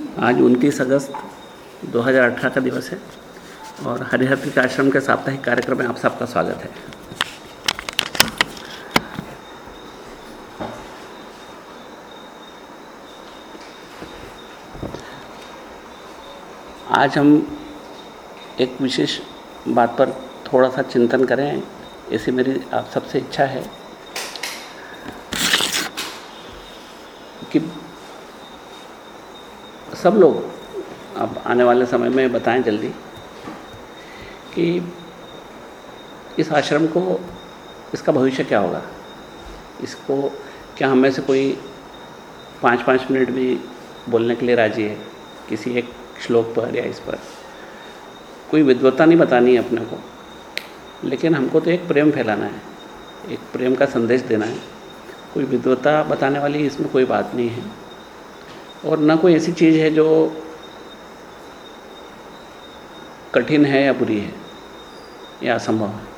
आज 29 अगस्त 2018 का दिवस है और हरिहर आश्रम के साप्ताहिक कार्यक्रम में आप सबका स्वागत है। आज हम एक विशेष बात पर थोड़ा सा चिंतन करें, ऐसी मेरी आप सबसे इच्छा है कि सब लोग अब आने वाले समय में बताएँ जल्दी, कि इस आश्रम को, इसका भविष्य क्या होगा? इसको क्या हमें से कोई पाँच पाँच मिनट भी बोलने के लिए राज़ी है? किसी एक श्लोक पर या इस पर? कोई विद्वत्ता नहीं बतानी है अपने को। लेकिन हमको तो एक प्रेम फैलाना है, एक प्रेम का संदेश देना है। कोई विद्वत्ता बताने वाली इसमें कोई बात नहीं है। और ना कोई ऐसी चीज़ है जो कठिन है या बुरी है, या असंभव है।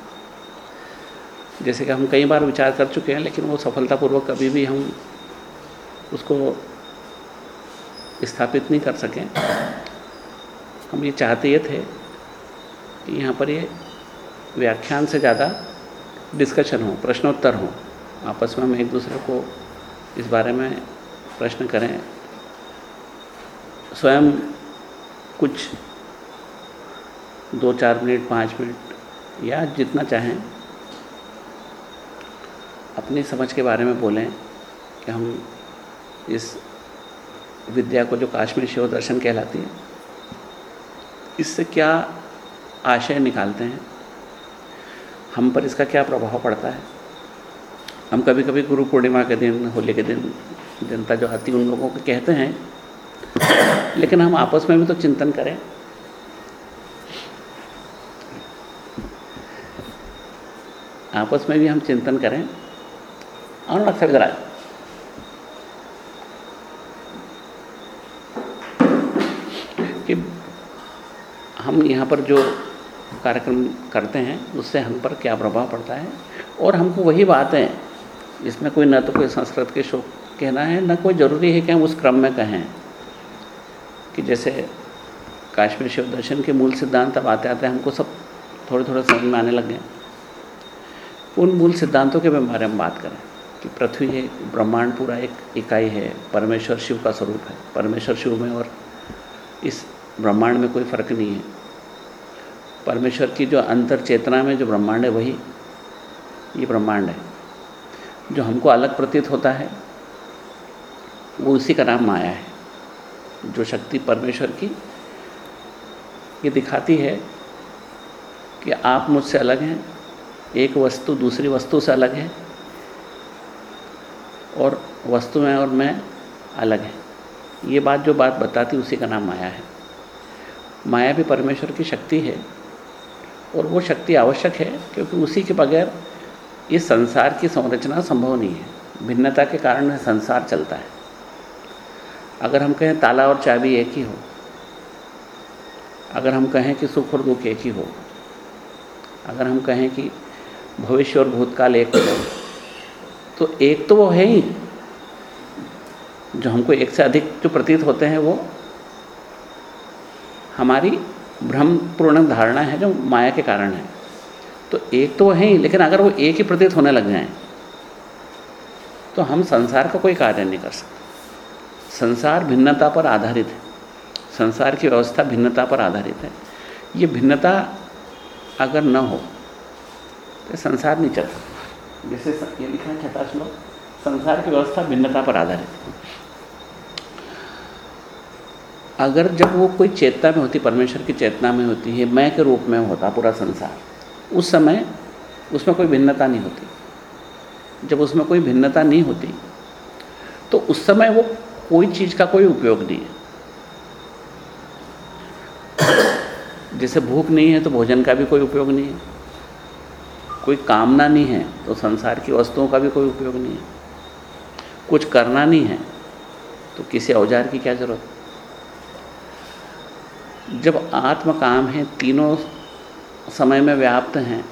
जैसे कि हम कई बार विचार कर चुके हैं, लेकिन वो सफलतापूर्वक कभी भी हम उसको स्थापित नहीं कर सकें। हम ये चाहते ये थे कि यहाँ पर ये व्याख्यान से ज़्यादा डिस्कशन हो, प्रश्नोत्तर हो। आपस में हम एक दूसरे को इस बारे में प्रश्न करें स्वयं कुछ दो चार मिनट, पाँच मिनट, या जितना चाहें, अपनी समझ के बारे में बोलें कि हम इस विद्या को जो काश्मीर शिव दर्शन कहलाती है, इससे क्या आशय निकालते हैं? हम पर इसका क्या प्रभाव पड़ता है? हम कभी कभी गुरु पूर्णिमा के दिन, होली के दिन, जनता जो आती उन लोगों को कहते हैं लेकिन हम आपस में भी तो चिंतन करें। आपस में भी हम चिंतन करें। और अक्सर जरा कि हम यहाँ पर जो कार्यक्रम करते हैं, उससे हम पर क्या प्रभाव पड़ता है? और हमको वही बातें इसमें कोई न तो कोई संस्कृत के शोक कहना है, न कोई ज़रूरी है कि हम उस क्रम में कहें। कि जैसे काश्मीर शिव दर्शन के मूल सिद्धांत अब आते आते हमको सब थोड़े थोड़े समझ में आने लग गए उन मूल सिद्धांतों के बारे में बात करें कि पृथ्वी एक ब्रह्मांड पूरा एक इकाई है, परमेश्वर शिव का स्वरूप है। परमेश्वर शिव में और इस ब्रह्मांड में कोई फ़र्क नहीं है। परमेश्वर की जो अंतर चेतना में जो ब्रह्मांड है, वही ये ब्रह्मांड है। जो हमको अलग प्रतीत होता है, वो उसी का नाम माया है। जो शक्ति परमेश्वर की, ये दिखाती है कि आप मुझसे अलग हैं, एक वस्तु दूसरी वस्तु से अलग है, और वस्तु में और मैं अलग है। ये बात जो बात बताती उसी का नाम माया है। माया भी परमेश्वर की शक्ति है, और वो शक्ति आवश्यक है, क्योंकि उसी के बगैर इस संसार की संरचना संभव नहीं है। भिन्नता के कारण संसार चलता है। अगर हम कहें ताला और चाबी एक ही हो, अगर हम कहें कि सुख और दुख एक ही हो, अगर हम कहें कि भविष्य और भूतकाल एक हो तो एक तो वो है ही। जो हमको एक से अधिक जो प्रतीत होते हैं वो हमारी भ्रमपूर्ण धारणा है जो माया के कारण है। तो एक तो वो है ही, लेकिन अगर वो एक ही प्रतीत होने लग जाएँ तो हम संसार का कोई कार्य नहीं कर सकते। संसार भिन्नता पर आधारित है। संसार की व्यवस्था भिन्नता पर आधारित है। ये भिन्नता अगर न हो तो संसार नहीं चलता। जैसे ये लिखा है छठा श्लोक, संसार की व्यवस्था भिन्नता पर आधारित है। अगर जब वो कोई चेतना में होती, परमेश्वर की चेतना में होती है, मैं के रूप में होता पूरा संसार, उस समय उसमें कोई भिन्नता नहीं होती। जब उसमें कोई भिन्नता नहीं होती तो उस समय वो कोई चीज़ का कोई उपयोग नहीं है। जैसे भूख नहीं है तो भोजन का भी कोई उपयोग नहीं है। कोई कामना नहीं है तो संसार की वस्तुओं का भी कोई उपयोग नहीं है। कुछ करना नहीं है तो किसी औज़ार की क्या ज़रूरत? जब आत्म काम है, तीनों समय में व्याप्त हैं,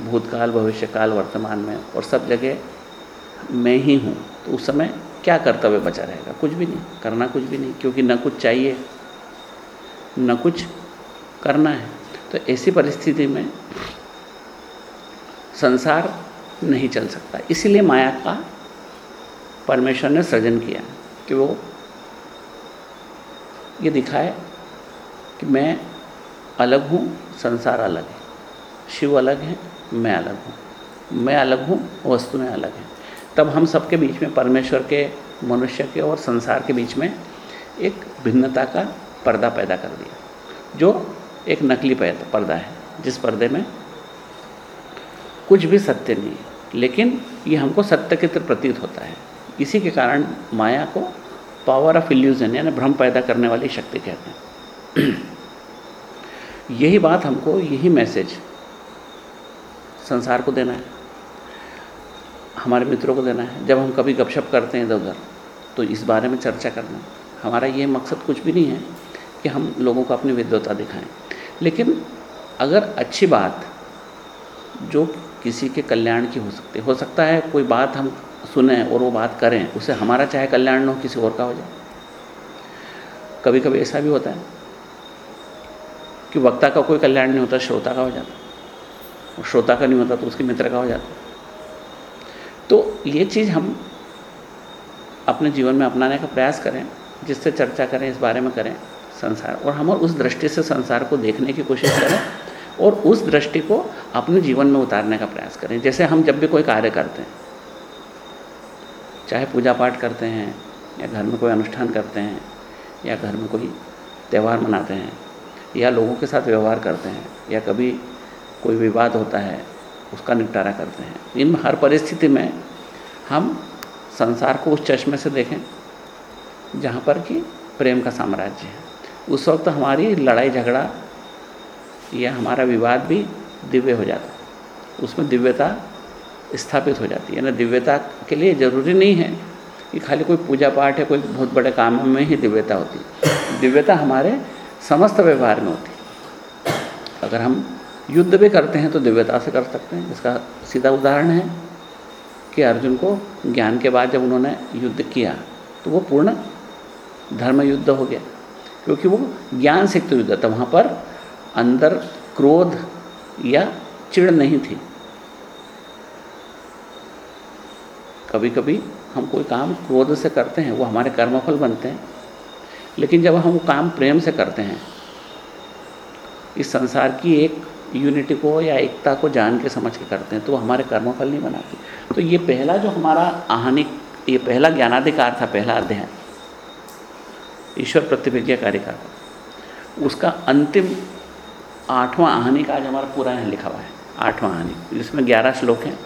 भूतकाल, भविष्यकाल, वर्तमान में, और सब जगह मैं ही हूँ तो उस समय क्या कर्तव्य बचा रहेगा? कुछ भी नहीं, करना कुछ भी नहीं, क्योंकि न कुछ चाहिए, न कुछ करना है। तो ऐसी परिस्थिति में संसार नहीं चल सकता। इसीलिए माया का परमेश्वर ने सृजन किया कि वो ये दिखाए कि मैं अलग हूँ, संसार अलग है। शिव अलग है, मैं अलग हूँ। मैं अलग हूँ, वस्तुएँ अलग हैं। तब हम सबके बीच में, परमेश्वर के, मनुष्य के और संसार के बीच में एक भिन्नता का पर्दा पैदा कर दिया, जो एक नकली पर्दा है, जिस पर्दे में कुछ भी सत्य नहीं है, लेकिन ये हमको सत्य की तरह प्रतीत होता है। इसी के कारण माया को पावर ऑफ़ इल्यूजन यानी भ्रम पैदा करने वाली शक्ति कहते हैं। यही बात हमको, यही मैसेज संसार को देना है। हमारे मित्रों को देना है। जब हम कभी गपशप करते हैं इधर उधर तो इस बारे में चर्चा करना। हमारा ये मकसद कुछ भी नहीं है कि हम लोगों को अपनी विद्वता दिखाएँ। लेकिन अगर अच्छी बात जो किसी के कल्याण की हो सकती हो सकता है कोई बात हम सुने और वो बात करें, उसे हमारा चाहे कल्याण न हो, किसी और का हो जाए। कभी कभी ऐसा भी होता है कि वक्ता का कोई कल्याण नहीं होता, श्रोता का हो जाता श्रोता का नहीं होता तो उसके मित्र का हो जाता तो ये चीज़ हम अपने जीवन में अपनाने का प्रयास करें, जिससे चर्चा करें, इस बारे में करें संसार। और हम और उस दृष्टि से संसार को देखने की कोशिश करें और उस दृष्टि को अपने जीवन में उतारने का प्रयास करें। जैसे हम जब भी कोई कार्य करते हैं, चाहे पूजा पाठ करते हैं, या घर में कोई अनुष्ठान करते हैं, या घर में कोई त्यौहार मनाते हैं, या लोगों के साथ व्यवहार करते हैं, या कभी कोई विवाद होता है उसका निपटारा करते हैं। इन हर परिस्थिति में हम संसार को उस चश्मे से देखें, जहाँ पर कि प्रेम का साम्राज्य है। उस वक्त हमारी लड़ाई झगड़ा या हमारा विवाद भी दिव्य हो जाता। है उसमें दिव्यता स्थापित हो जाती है। ना दिव्यता के लिए ज़रूरी नहीं है कि खाली कोई पूजा पाठ है कोई बहुत बड़े काम में ही दिव्यता होती। है दिव्यता हमारे समस्त व्यवहार में होती। है अगर हम युद्ध भी करते हैं तो दिव्यता से कर सकते हैं। इसका सीधा उदाहरण है कि अर्जुन को ज्ञान के बाद जब उन्होंने युद्ध किया तो वो पूर्ण धर्म युद्ध हो गया, क्योंकि वो ज्ञान से युद्ध था। वहाँ पर अंदर क्रोध या चिड़ नहीं थी। कभी कभी हम कोई काम क्रोध से करते हैं, वो हमारे कर्मफल बनते हैं, लेकिन जब हम वो काम प्रेम से करते हैं, इस संसार की एक यूनिटी को या एकता को जान के समझ के करते हैं तो वो हमारे कर्मफल नहीं बनाती। तो ये पहला जो हमारा आहनिक ये पहला ज्ञानाधिकार था, पहला अध्याय, ईश्वर प्रतिभिज्ञा कार्यकार उसका अंतिम आठवां आहनी का आज हमारा पूरा यहाँ लिखा हुआ है, आठवां आहनी, जिसमें ग्यारह श्लोक हैं।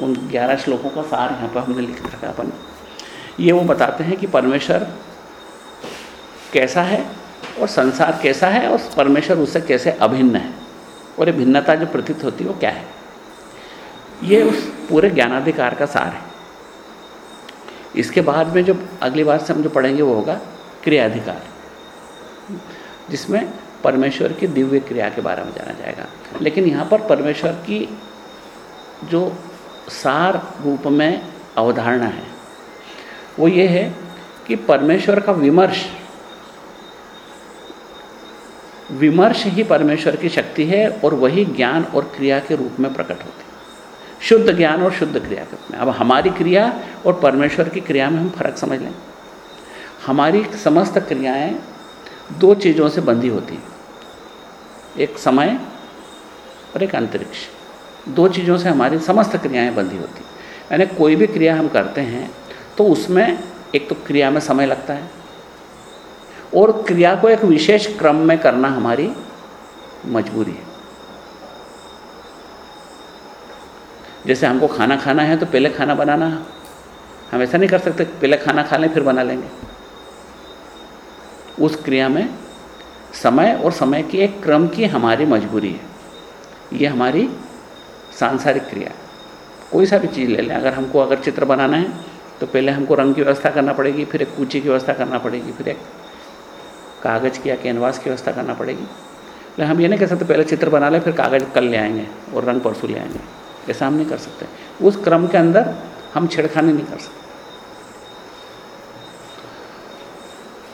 उन ग्यारह श्लोकों का सार यहाँ पर हमने लिख रखा अपन। ये वो बताते हैं कि परमेश्वर कैसा है और संसार कैसा है और परमेश्वर उससे कैसे अभिन्न है। और ये भिन्नता जो प्रतीत होती है, वो क्या है? ये उस पूरे ज्ञानाधिकार का सार है। इसके बाद में जो अगली बार से हम जो पढ़ेंगे, वो होगा क्रियाधिकार, जिसमें परमेश्वर की दिव्य क्रिया के बारे में जाना जाएगा। लेकिन यहाँ पर परमेश्वर की जो सार रूप में अवधारणा है, वो ये है कि परमेश्वर का विमर्श विमर्श ही परमेश्वर की शक्ति है और वही ज्ञान और क्रिया के रूप में प्रकट होती है। शुद्ध ज्ञान और शुद्ध क्रिया के रूप में। अब हमारी क्रिया और परमेश्वर की क्रिया में हम फ़र्क समझ लें। हमारी समस्त क्रियाएँ दो चीज़ों से बंधी होती हैं। एक समय और एक अंतरिक्ष। दो चीज़ों से हमारी समस्त क्रियाएँ बंधी होती हैं। यानी कोई भी क्रिया हम करते हैं तो उसमें एक तो क्रिया में समय लगता है और क्रिया को एक विशेष क्रम में करना हमारी मजबूरी है। जैसे हमको खाना खाना है तो पहले खाना बनाना हम ऐसा नहीं कर सकते, पहले खाना खा लें, फिर बना लेंगे। उस क्रिया में समय और समय की एक क्रम की हमारी मजबूरी है। ये हमारी सांसारिक क्रिया कोई सा भी चीज़ ले लें। अगर हमको अगर चित्र बनाना है तो पहले हमको रंग की व्यवस्था करना पड़ेगी, फिर एक कूची की व्यवस्था करना पड़ेगी, फिर एक कागज़ की या कैनवास की व्यवस्था करना पड़ेगी। लेकिन हम ये नहीं कह सकते पहले चित्र बना लें, फिर कागज़ कल ले आएँगे और रंग परसों ले आएँगे। ऐसा हम नहीं कर सकते। उस क्रम के अंदर हम छेड़खानी नहीं कर सकते।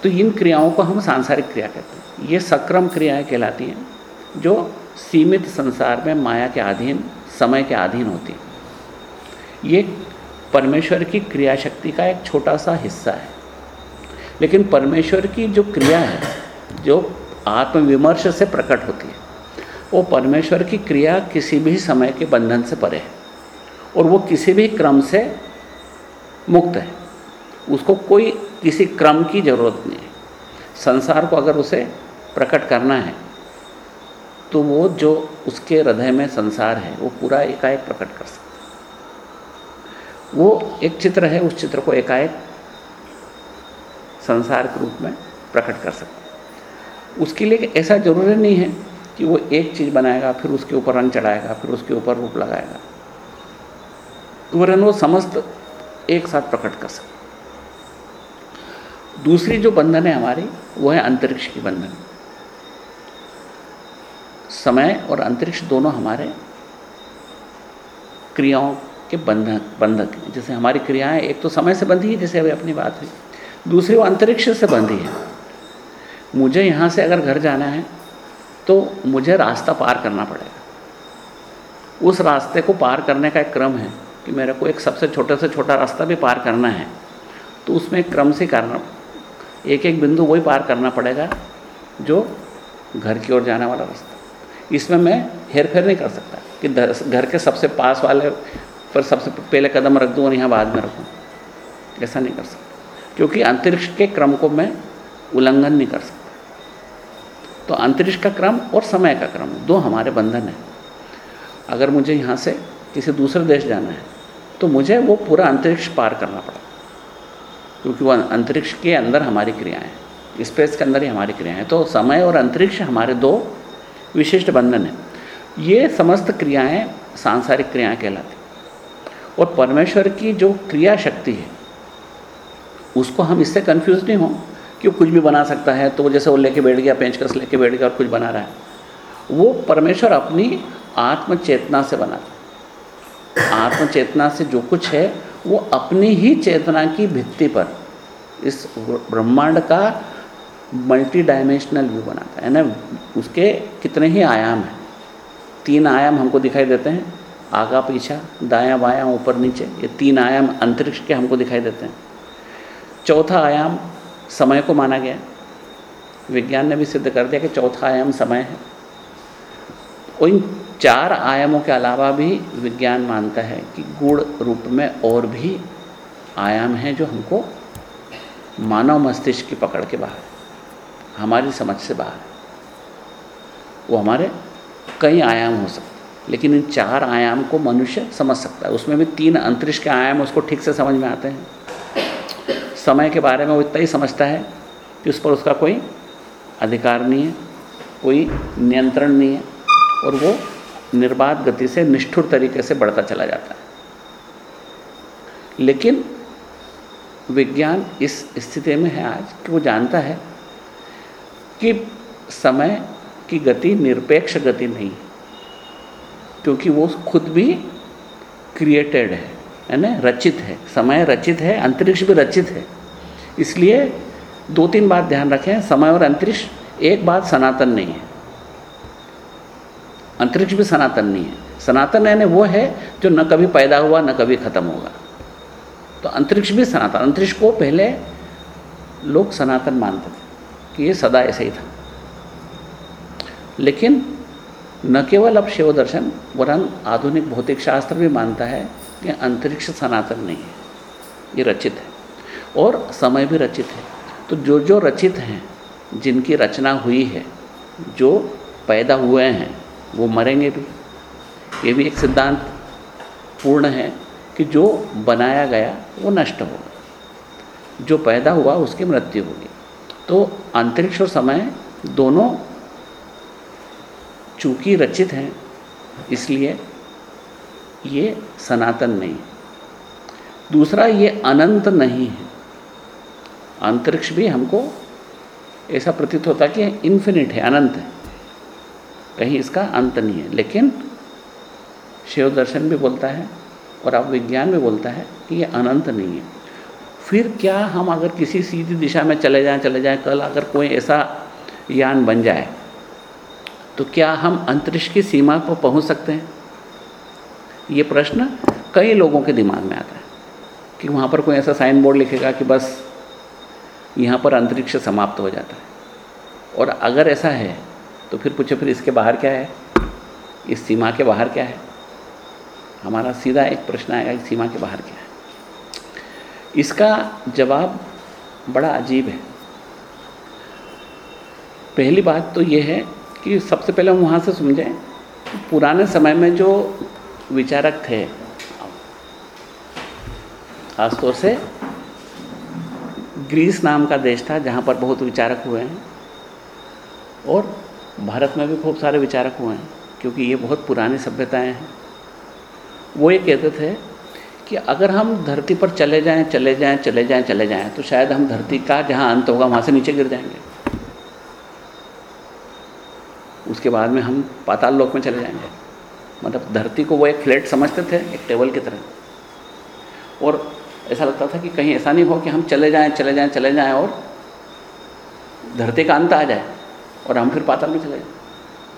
तो इन क्रियाओं को हम सांसारिक क्रिया कहते हैं। ये सक्रम क्रियाएँ कहलाती हैं, जो सीमित संसार में माया के अधीन, समय के अधीन होती हैं। ये परमेश्वर की क्रिया शक्ति का एक छोटा सा हिस्सा है। लेकिन परमेश्वर की जो क्रिया है, जो आत्मविमर्श से प्रकट होती है, वो परमेश्वर की क्रिया किसी भी समय के बंधन से परे है और वो किसी भी क्रम से मुक्त है। उसको कोई किसी क्रम की ज़रूरत नहीं है। संसार को अगर उसे प्रकट करना है तो वो जो उसके हृदय में संसार है, वो पूरा एकाएक प्रकट कर सकता है। वो एक चित्र है, उस चित्र को एकाएक संसार के रूप में प्रकट कर सकते उसके लिए ऐसा ज़रूरी नहीं है कि वो एक चीज़ बनाएगा, फिर उसके ऊपर रंग चढ़ाएगा, फिर उसके ऊपर रूप लगाएगा। वरन वो समस्त एक साथ प्रकट कर सकते दूसरी जो बंधन है हमारी, वो है अंतरिक्ष की बंधन। समय और अंतरिक्ष दोनों हमारे क्रियाओं के बंधक बंधक हैं। जैसे हमारी क्रियाएँ एक तो समय से बंधी है, जैसे अभी अपनी बात हुई। दूसरी वो अंतरिक्ष से बंधी है। मुझे यहाँ से अगर घर जाना है तो मुझे रास्ता पार करना पड़ेगा। उस रास्ते को पार करने का एक क्रम है कि मेरे को एक सबसे छोटे से छोटा रास्ता भी पार करना है। तो उसमें एक क्रम से करना एक एक बिंदु वही पार करना पड़ेगा, जो घर की ओर जाने वाला रास्ता। इसमें मैं हेर फेर नहीं कर सकता कि घर के सबसे पास वाले पर सबसे पहले कदम रख दूँ और यहाँ बाद में रखूँ। ऐसा नहीं कर सकता। क्योंकि अंतरिक्ष के क्रम को मैं उल्लंघन नहीं कर सकता। तो अंतरिक्ष का क्रम और समय का क्रम, दो हमारे बंधन हैं। अगर मुझे यहाँ से किसी दूसरे देश जाना है तो मुझे वो पूरा अंतरिक्ष पार करना पड़ा। क्योंकि वह अंतरिक्ष के अंदर हमारी क्रियाएँ हैं। स्पेस के अंदर ही हमारी क्रियाएँ हैं। तो समय और अंतरिक्ष हमारे दो विशिष्ट बंधन हैं। ये समस्त क्रियाएँ सांसारिक क्रियाएँ कहलाती और परमेश्वर की जो क्रिया शक्ति है उसको हम इससे कन्फ्यूज़ नहीं हों कि वो कुछ भी बना सकता है तो वो जैसे वो लेके बैठ गया पेंचकस लेके बैठ गया और कुछ बना रहा है। वो परमेश्वर अपनी आत्मचेतना से बनाता आत्मचेतना से जो कुछ है, वो अपनी ही चेतना की भित्ति पर इस ब्रह्मांड का मल्टी डायमेंशनल व्यू बनाता है। ना उसके कितने ही आयाम हैं। तीन आयाम हमको दिखाई देते हैं। आगा पीछा, दायां बायां, ऊपर नीचे, ये तीन आयाम अंतरिक्ष के हमको दिखाई देते हैं। चौथा आयाम समय को माना गया। विज्ञान ने भी सिद्ध कर दिया कि चौथा आयाम समय है। इन चार आयामों के अलावा भी विज्ञान मानता है कि गुण रूप में और भी आयाम हैं जो हमको मानव मस्तिष्क की पकड़ के बाहर, हमारी समझ से बाहर वो हमारे कई आयाम हो सकते लेकिन इन चार आयाम को मनुष्य समझ सकता है। उसमें भी तीन अंतरिक्ष के आयाम उसको ठीक से समझ में आते हैं। समय के बारे में वो इतना ही समझता है कि उस पर उसका कोई अधिकार नहीं है, कोई नियंत्रण नहीं है और वो निर्बाध गति से, निष्ठुर तरीके से बढ़ता चला जाता है। लेकिन विज्ञान इस स्थिति में है आज कि वो जानता है कि समय की गति निरपेक्ष गति नहीं, क्योंकि वो खुद भी क्रिएटेड है। है ना, रचित है। समय रचित है, अंतरिक्ष भी रचित है। इसलिए दो तीन बात ध्यान रखें, समय और अंतरिक्ष, एक बात सनातन नहीं है। अंतरिक्ष भी सनातन नहीं है। सनातन यानी वो है जो न कभी पैदा हुआ, न कभी ख़त्म होगा। तो अंतरिक्ष भी सनातन, अंतरिक्ष को पहले लोग सनातन मानते थे, कि ये सदा ऐसे ही था। लेकिन न केवल अब शिव दर्शन वरन आधुनिक भौतिक शास्त्र भी मानता है कि अंतरिक्ष सनातन नहीं है। ये रचित है। और समय भी रचित है। तो जो जो रचित हैं, जिनकी रचना हुई है, जो पैदा हुए हैं, वो मरेंगे भी। ये भी एक सिद्धांत पूर्ण है कि जो बनाया गया, वो नष्ट होगा। जो पैदा हुआ, उसकी मृत्यु होगी। तो अंतरिक्ष और समय दोनों चूँकि रचित हैं, इसलिए ये सनातन नहीं दूसरा, ये अनंत नहीं है। अंतरिक्ष भी हमको ऐसा प्रतीत होता कि इन्फिनिट है, अनंत है। कहीं इसका अंत नहीं है। लेकिन शिव दर्शन भी बोलता है और अब विज्ञान भी बोलता है कि ये अनंत नहीं है। फिर क्या हम अगर किसी सीधी दिशा में चले जाएँ चले जाएँ, कल अगर कोई ऐसा यान बन जाए तो क्या हम अंतरिक्ष की सीमा पर पहुँच सकते हैं? ये प्रश्न कई लोगों के दिमाग में आता है कि वहाँ पर कोई ऐसा साइन बोर्ड लिखेगा कि बस यहाँ पर अंतरिक्ष समाप्त हो जाता है। और अगर ऐसा है तो फिर पूछो, फिर इसके बाहर क्या है? इस सीमा के बाहर क्या है? हमारा सीधा एक प्रश्न आएगा कि सीमा के बाहर क्या है। इसका जवाब बड़ा अजीब है। पहली बात तो ये है कि सबसे पहले हम वहाँ से समझें, पुराने समय में जो विचारक थे। खासतौर से ग्रीस नाम का देश था जहाँ पर बहुत विचारक हुए हैं और भारत में भी खूब सारे विचारक हुए हैं, क्योंकि ये बहुत पुरानी सभ्यताएँ हैं। वो ये कहते थे कि अगर हम धरती पर चले जाएँ चले जाएँ चले जाएँ चले जाएँ तो शायद हम धरती का जहाँ अंत होगा, वहाँ से नीचे गिर जाएँगे। उसके बाद में हम पाताल लोक में चले जाएँगे। मतलब धरती को वो एक फ्लैट समझते थे, एक टेबल की तरह। और ऐसा लगता था कि कहीं ऐसा नहीं हो कि हम चले जाएँ चले जाएँ चले जाएँ और धरती का अंत आ जाए और हम फिर पाताल में चले जाएँ,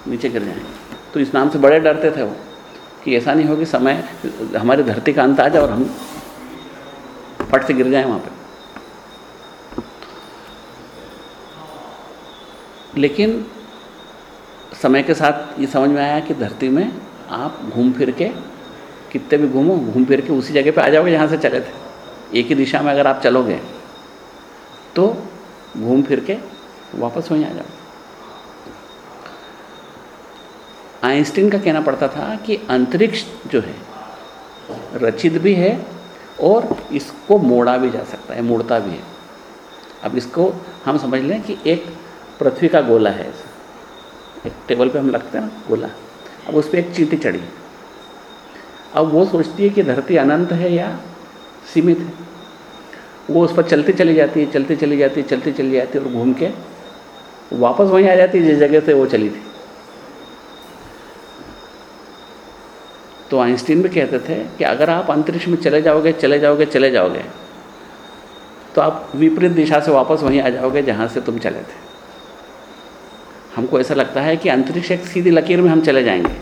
नीचे गिर जाएँ। तो इस नाम से बड़े डरते थे वो कि ऐसा नहीं हो कि समय, हमारी धरती का अंत आ जाए और हम फट से गिर जाएँ वहाँ पे। लेकिन समय के साथ ये समझ में आया कि धरती में आप घूम फिर के, कितने भी घूमो, घूम फिर के उसी जगह पे आ जाओगे जहाँ से चले थे। एक ही दिशा में अगर आप चलोगे तो घूम फिर के वापस वहीं आ जाओ। आइंस्टीन का कहना पड़ता था कि अंतरिक्ष जो है, रचित भी है और इसको मोड़ा भी जा सकता है, मोड़ता भी है। अब इसको हम समझ लें कि एक पृथ्वी का गोला है एक टेबल पे हम रखते हैं ना, गोला। अब उस पर एक चीटी चढ़ी। अब वो सोचती है कि धरती अनंत है या सीमित है। वो उस पर चलती चली जाती है, चलती चली जाती है, चलती चली जाती है और घूम के वापस वहीं आ जाती है जिस जगह से वो चली थी। तो आइंस्टीन भी कहते थे कि अगर आप अंतरिक्ष में चले जाओगे चले जाओगे चले जाओगे तो आप विपरीत दिशा से वापस वहीं आ जाओगे जहाँ से तुम चले थे। हमको ऐसा लगता है कि अंतरिक्ष एक सीधी लकीर में हम चले जाएँगे।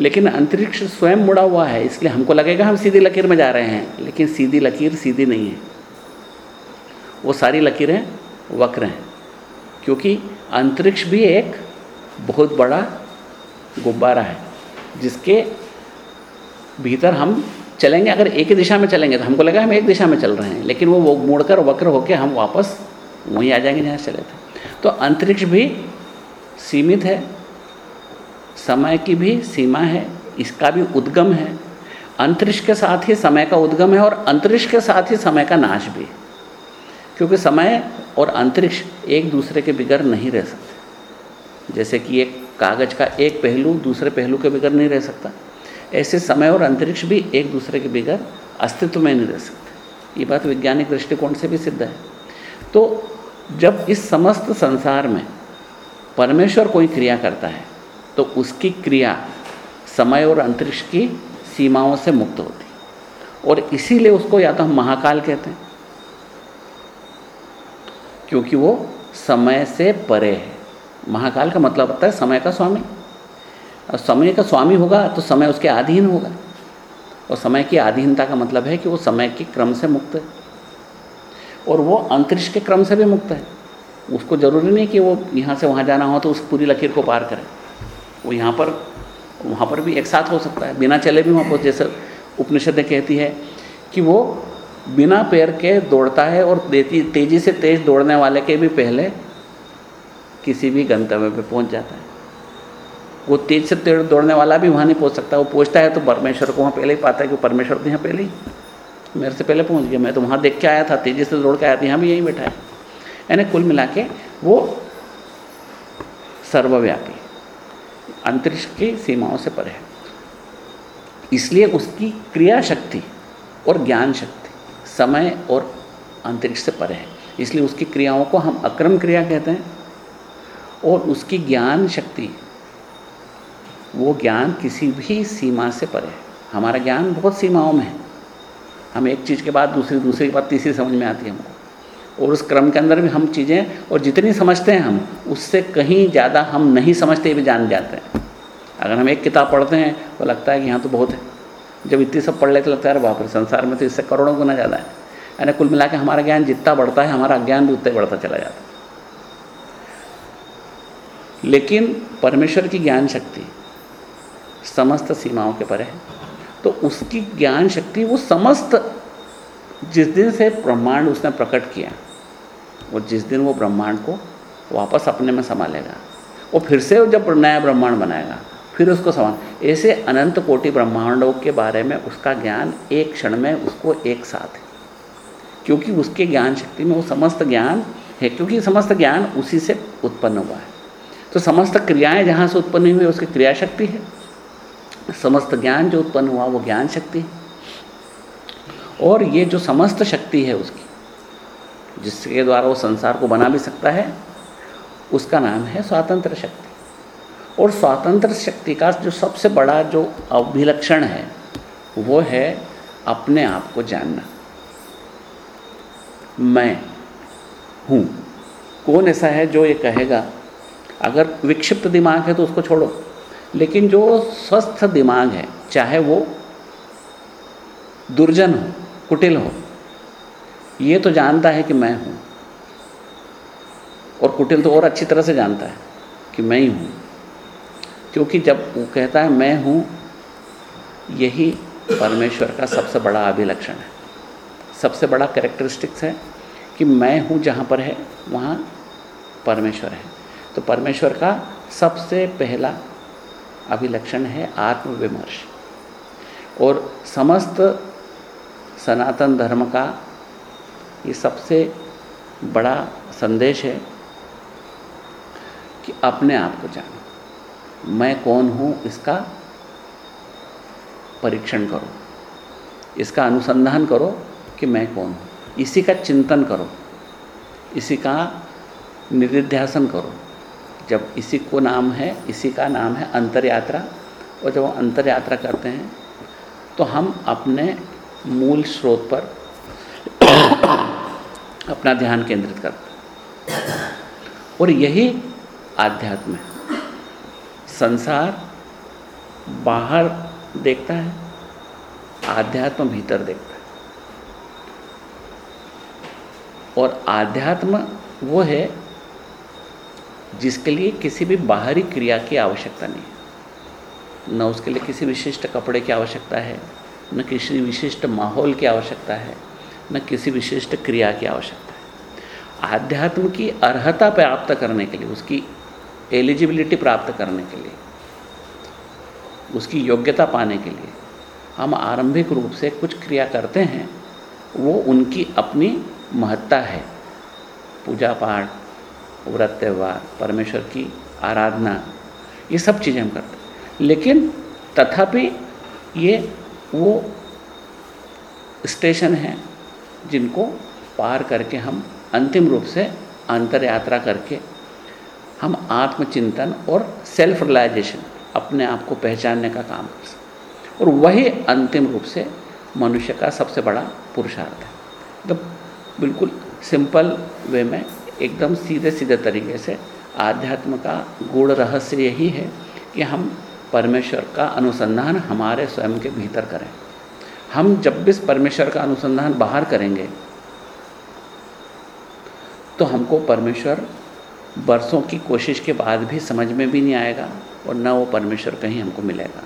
लेकिन अंतरिक्ष स्वयं मुड़ा हुआ है, इसलिए हमको लगेगा हम सीधी लकीर में जा रहे हैं। लेकिन सीधी लकीर सीधी नहीं है। वो सारी लकीरें वक्र हैं, क्योंकि अंतरिक्ष भी एक बहुत बड़ा गुब्बारा है, जिसके भीतर हम चलेंगे। अगर एक ही दिशा में चलेंगे तो हमको लगा हम एक दिशा में चल रहे हैं, लेकिन वो वो मुड़कर वक्र होकर हम वापस वहीं आ जाएँगे जहाँ चले थे। तो अंतरिक्ष भी सीमित है। समय की भी सीमा है, इसका भी उद्गम है। अंतरिक्ष के साथ ही समय का उद्गम है और अंतरिक्ष के साथ ही समय का नाश भी क्योंकि समय और अंतरिक्ष एक दूसरे के बिगड़ नहीं रह सकते। जैसे कि एक कागज़ का एक पहलू दूसरे पहलू के बिगड़ नहीं रह सकता। ऐसे समय और अंतरिक्ष भी एक दूसरे के बिगड़ अस्तित्व में नहीं रह सकते। ये बात वैज्ञानिक दृष्टिकोण से भी सिद्ध है। तो जब इस समस्त संसार में परमेश्वर कोई क्रिया करता है तो उसकी क्रिया समय और अंतरिक्ष की सीमाओं से मुक्त होती और इसीलिए उसको या तो हम महाकाल कहते हैं, क्योंकि वो समय से परे है। महाकाल का मतलब होता है समय का स्वामी। और समय का स्वामी होगा तो समय उसके अधीन होगा। और समय की अधीनता का मतलब है कि वो समय के क्रम से मुक्त है। और वो अंतरिक्ष के क्रम से भी मुक्त है। उसको ज़रूरी नहीं कि वो यहाँ से वहाँ जाना हो तो उस पूरी लकीर को पार करे। वो यहाँ पर, वहाँ पर भी एक साथ हो सकता है। बिना चले भी वहाँ पर जैसे उपनिषदें कहती है कि वो बिना पैर के दौड़ता है और देती, तेज़ी से तेज़ दौड़ने वाले के भी पहले किसी भी गंतव्य पे पहुँच जाता है। वो तेज से तेज दौड़ने वाला भी वहाँ नहीं पहुँच सकता। वो पहुँचता है तो परमेश्वर को वहाँ पहले ही पाता है कि परमेश्वर तो यहाँ पहले ही, मेरे से पहले पहुँच गया। मैं तो वहाँ देख के आया था, तेज़ी से दौड़ के आया था, यहाँ भी यहीं बैठा है। यानी कुल मिला के वो सर्वव्यापी, अंतरिक्ष की सीमाओं से परे है। इसलिए उसकी क्रिया शक्ति और ज्ञान शक्ति समय और अंतरिक्ष से परे है। इसलिए उसकी क्रियाओं को हम अक्रम क्रिया कहते हैं और उसकी ज्ञान शक्ति वो ज्ञान किसी भी सीमा से परे है। हमारा ज्ञान बहुत सीमाओं में है। हम एक चीज़ के बाद दूसरी दूसरी बाद तीसरी समझ में आती है हमको। और उस क्रम के अंदर भी हम चीज़ें, और जितनी समझते हैं हम, उससे कहीं ज़्यादा हम नहीं समझते भी जान जाते हैं। अगर हम एक किताब पढ़ते हैं तो लगता है कि यहाँ तो बहुत है। जब इतनी सब पढ़ लेते लगता है, अरे बाप रे, संसार में तो इससे करोड़ों गुना ज़्यादा है। यानी कुल मिला के हमारा ज्ञान जितना बढ़ता है, हमारा ज्ञान भी उतना बढ़ता चला जाता है। लेकिन परमेश्वर की ज्ञान शक्ति समस्त सीमाओं के परे है। तो उसकी ज्ञान शक्ति, वो समस्त जिस दिन से ब्रह्मांड उसने प्रकट किया वो जिस दिन वो ब्रह्मांड को वापस अपने में संभालेगा, वो फिर से जब नया ब्रह्मांड बनाएगा, फिर उसको समान ऐसे अनंत कोटि ब्रह्मांडों के बारे में उसका ज्ञान एक क्षण में उसको एक साथ है। क्योंकि उसके ज्ञान शक्ति में वो समस्त ज्ञान है, क्योंकि समस्त ज्ञान उसी से उत्पन्न हुआ है। तो समस्त क्रियाएँ जहाँ से उत्पन्न हुई, उसकी क्रिया शक्ति है। समस्त ज्ञान जो उत्पन्न हुआ, वो ज्ञान शक्ति है। और ये जो समस्त शक्ति है उसकी जिसके द्वारा वो संसार को बना भी सकता है, उसका नाम है स्वातंत्र शक्ति। और स्वातंत्र शक्ति का जो सबसे बड़ा जो अभिलक्षण है, वो है अपने आप को जानना। मैं हूँ। कौन ऐसा है जो ये कहेगा, अगर विक्षिप्त दिमाग है तो उसको छोड़ो। लेकिन जो स्वस्थ दिमाग है, चाहे वो दुर्जन हो, कुटिल हो ये तो जानता है कि मैं हूँ। और कुटिल तो और अच्छी तरह से जानता है कि मैं ही हूँ। क्योंकि जब वो कहता है मैं हूँ, यही परमेश्वर का सबसे बड़ा अभिलक्षण है। सबसे बड़ा कैरेक्टरिस्टिक्स है कि मैं हूँ जहाँ पर है, वहाँ परमेश्वर है। तो परमेश्वर का सबसे पहला अभिलक्षण है आत्मविमर्श। और समस्त सनातन धर्म का ये सबसे बड़ा संदेश है कि अपने आप को जानो। मैं कौन हूँ, इसका परीक्षण करो। इसका अनुसंधान करो कि मैं कौन हूँ। इसी का चिंतन करो। इसी का निधिध्यासन करो। जब इसी को नाम है, इसी का नाम है अंतर यात्रा और जब हम अंतर यात्रा करते हैं तो हम अपने मूल स्रोत पर अपना ध्यान केंद्रित करते और यही आध्यात्म है। संसार बाहर देखता है, आध्यात्म भीतर देखता है। और आध्यात्म वो है जिसके लिए किसी भी बाहरी क्रिया की आवश्यकता नहीं है। न उसके लिए किसी विशिष्ट कपड़े की आवश्यकता है, न किसी विशिष्ट माहौल की आवश्यकता है। न किसी विशिष्ट क्रिया की आवश्यकता है। आध्यात्म की अर्हता प्राप्त करने के लिए, उसकी एलिजिबिलिटी प्राप्त करने के लिए, उसकी योग्यता पाने के लिए हम आरंभिक रूप से कुछ क्रिया करते हैं, वो उनकी अपनी महत्ता है। पूजा पाठ, व्रत त्यौहार, परमेश्वर की आराधना, ये सब चीज़ें हम करते हैं। लेकिन तथापि ये वो स्टेशन हैं जिनको पार करके हम अंतिम रूप से अंतर यात्रा करके हम आत्मचिंतन और सेल्फ रिलाइजेशन अपने आप को पहचानने का काम कर सकते और वही अंतिम रूप से मनुष्य का सबसे बड़ा पुरुषार्थ है। तो बिल्कुल सिंपल वे में एकदम सीधे सीधे तरीके से आध्यात्म का गूढ़ रहस्य यही है कि हम परमेश्वर का अनुसंधान हमारे स्वयं के भीतर करें। हम जब भी इस परमेश्वर का अनुसंधान बाहर करेंगे तो हमको परमेश्वर बरसों की कोशिश के बाद भी समझ में भी नहीं आएगा और न वो परमेश्वर कहीं हमको मिलेगा।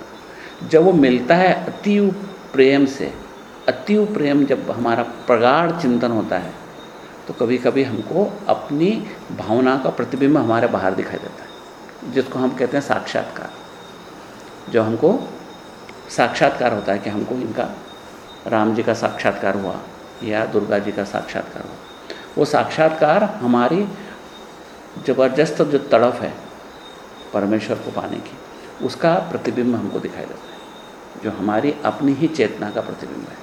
जब वो मिलता है अतीव प्रेम से, अतीव प्रेम जब हमारा प्रगाढ़ चिंतन होता है तो कभी कभी हमको अपनी भावना का प्रतिबिंब हमारे बाहर दिखाई देता है, जिसको हम कहते हैं साक्षात्कार। जो हमको साक्षात्कार होता है कि हमको इनका राम जी का साक्षात्कार हुआ या दुर्गा जी का साक्षात्कार हुआ। वो साक्षात्कार हमारी ज़बरदस्त जो तड़फ है परमेश्वर को पाने की, उसका प्रतिबिंब हमको दिखाई देता है, जो हमारी अपनी ही चेतना का प्रतिबिंब है।